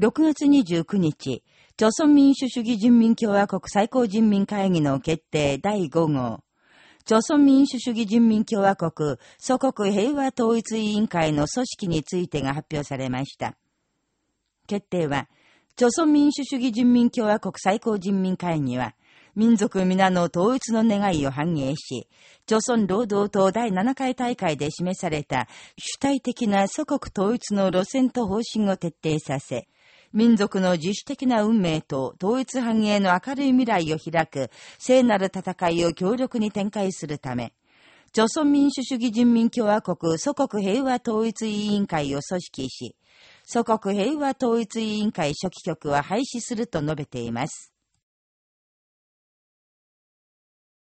6月29日、朝鮮民主主義人民共和国最高人民会議の決定第5号、朝鮮民主主義人民共和国祖国平和統一委員会の組織についてが発表されました。決定は、朝鮮民主主義人民共和国最高人民会議は、民族皆の統一の願いを反映し、朝鮮労働党第7回大会で示された主体的な祖国統一の路線と方針を徹底させ、民族の自主的な運命と統一繁栄の明るい未来を開く聖なる戦いを強力に展開するため、朝鮮民主主義人民共和国祖国平和統一委員会を組織し、祖国平和統一委員会初期局は廃止すると述べています。